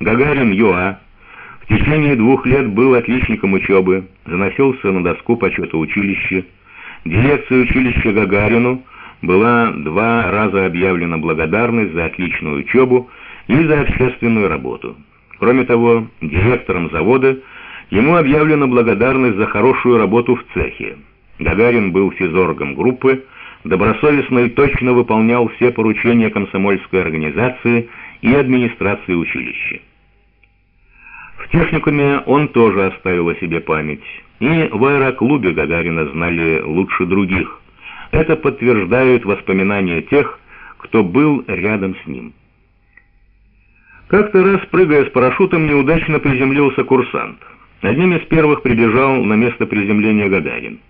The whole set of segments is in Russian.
Гагарин ЮА в течение двух лет был отличником учебы, заносился на доску почета училища. Дирекция училища Гагарину была два раза объявлена благодарность за отличную учебу и за общественную работу. Кроме того, директором завода ему объявлена благодарность за хорошую работу в цехе. Гагарин был физоргом группы, добросовестно и точно выполнял все поручения комсомольской организации и администрации училища. В техникуме он тоже оставил о себе память, и в аэроклубе Гагарина знали лучше других. Это подтверждают воспоминания тех, кто был рядом с ним. Как-то раз, прыгая с парашютом, неудачно приземлился курсант. Одним из первых прибежал на место приземления Гагарин.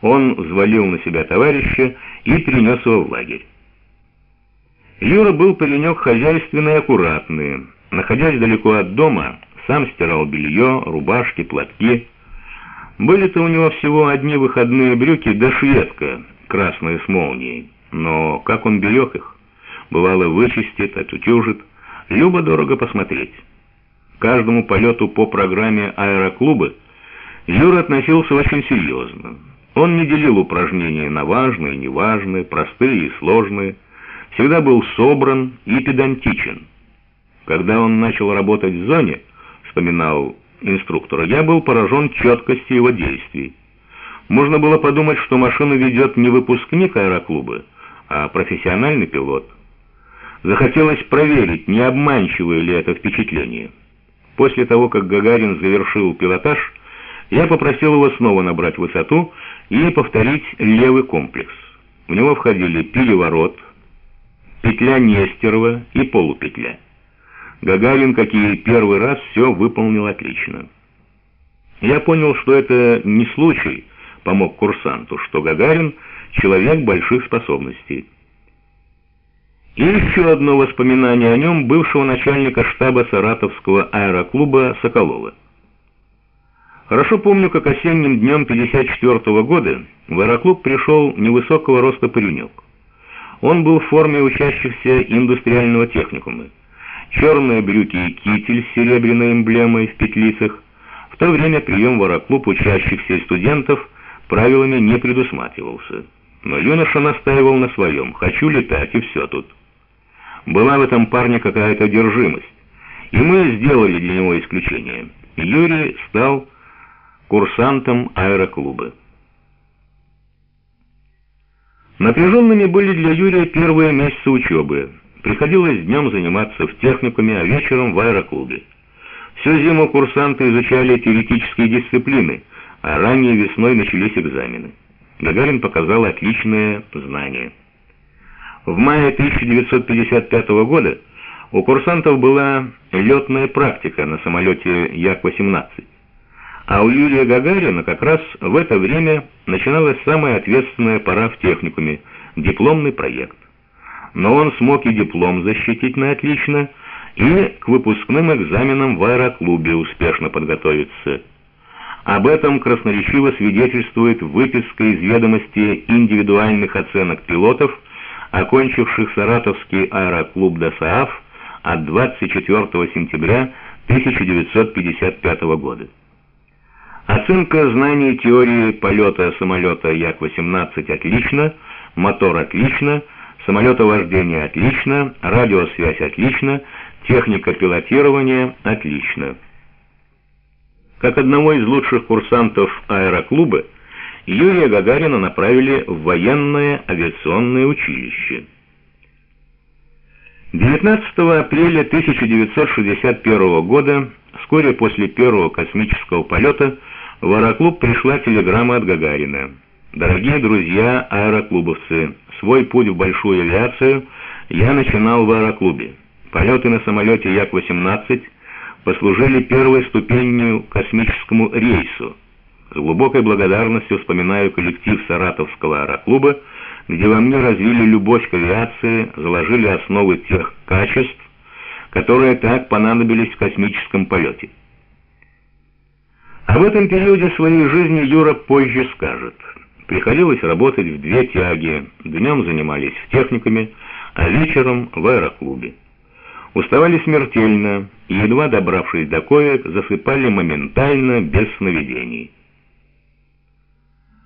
Он взвалил на себя товарища и перенес его в лагерь. Юра был паренек хозяйственный и аккуратный. Находясь далеко от дома, сам стирал белье, рубашки, платки. Были-то у него всего одни выходные брюки да шведка, красная с молнией. Но как он берег их? Бывало, вычистит, отутюжит. Любо-дорого посмотреть. каждому полету по программе аэроклуба Юра относился очень серьезно. Он не делил упражнения на важные, неважные, простые и сложные. Всегда был собран и педантичен. Когда он начал работать в зоне, вспоминал инструктор, я был поражен четкостью его действий. Можно было подумать, что машину ведет не выпускник аэроклуба, а профессиональный пилот. Захотелось проверить, не обманчивое ли это впечатление. После того, как Гагарин завершил пилотаж, я попросил его снова набрать высоту и повторить левый комплекс. В него входили переворот, петля Нестерова и полупетля. Гагарин, как и первый раз, все выполнил отлично. Я понял, что это не случай, помог курсанту, что Гагарин — человек больших способностей. И еще одно воспоминание о нем бывшего начальника штаба Саратовского аэроклуба Соколова. Хорошо помню, как осенним днем 54 -го года в аэроклуб пришел невысокого роста паренек. Он был в форме учащихся индустриального техникума. Черные брюки и китель с серебряной эмблемой в петлицах. В то время прием в аэроклуб учащихся студентов правилами не предусматривался. Но юноша настаивал на своем «хочу летать» и все тут. Была в этом парне какая-то одержимость. И мы сделали для него исключение. Юрий стал курсантом аэроклуба. Напряженными были для Юрия первые месяцы учебы. Приходилось днем заниматься в техникуме, а вечером в аэроклубе. Всю зиму курсанты изучали теоретические дисциплины, а ранней весной начались экзамены. Гагарин показал отличные знания. В мае 1955 года у курсантов была летная практика на самолете Як-18. А у Юрия Гагарина как раз в это время начиналась самая ответственная пора в техникуме – дипломный проект. Но он смог и диплом защитить на отлично, и к выпускным экзаменам в аэроклубе успешно подготовиться. Об этом красноречиво свидетельствует выписка из ведомости индивидуальных оценок пилотов – окончивших Саратовский аэроклуб ДОСААФ от 24 сентября 1955 года. Оценка знаний теории полета самолета Як-18 отлично, мотор отлично, самолетовождение отлично, радиосвязь отлично, техника пилотирования отлично. Как одного из лучших курсантов аэроклуба, Юрия Гагарина направили в военное авиационное училище. 19 апреля 1961 года, вскоре после первого космического полета, в аэроклуб пришла телеграмма от Гагарина. «Дорогие друзья аэроклубовцы, свой путь в большую авиацию я начинал в аэроклубе. Полеты на самолете Як-18 послужили первой ступенью космическому рейсу. С глубокой благодарностью вспоминаю коллектив Саратовского аэроклуба, где во мне развили любовь к авиации, заложили основы тех качеств, которые так понадобились в космическом полете. Об этом периоде своей жизни Юра позже скажет. Приходилось работать в две тяги, днем занимались в техникуме, а вечером в аэроклубе. Уставали смертельно и, едва добравшись до коек, засыпали моментально, без сновидений.